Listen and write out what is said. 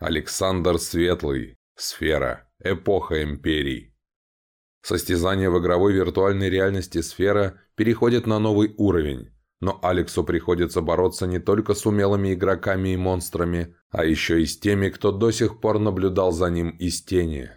Александр Светлый. Сфера. Эпоха империй. Состязание в игровой виртуальной реальности «Сфера» переходит на новый уровень, но Алексу приходится бороться не только с умелыми игроками и монстрами, а еще и с теми, кто до сих пор наблюдал за ним из тени.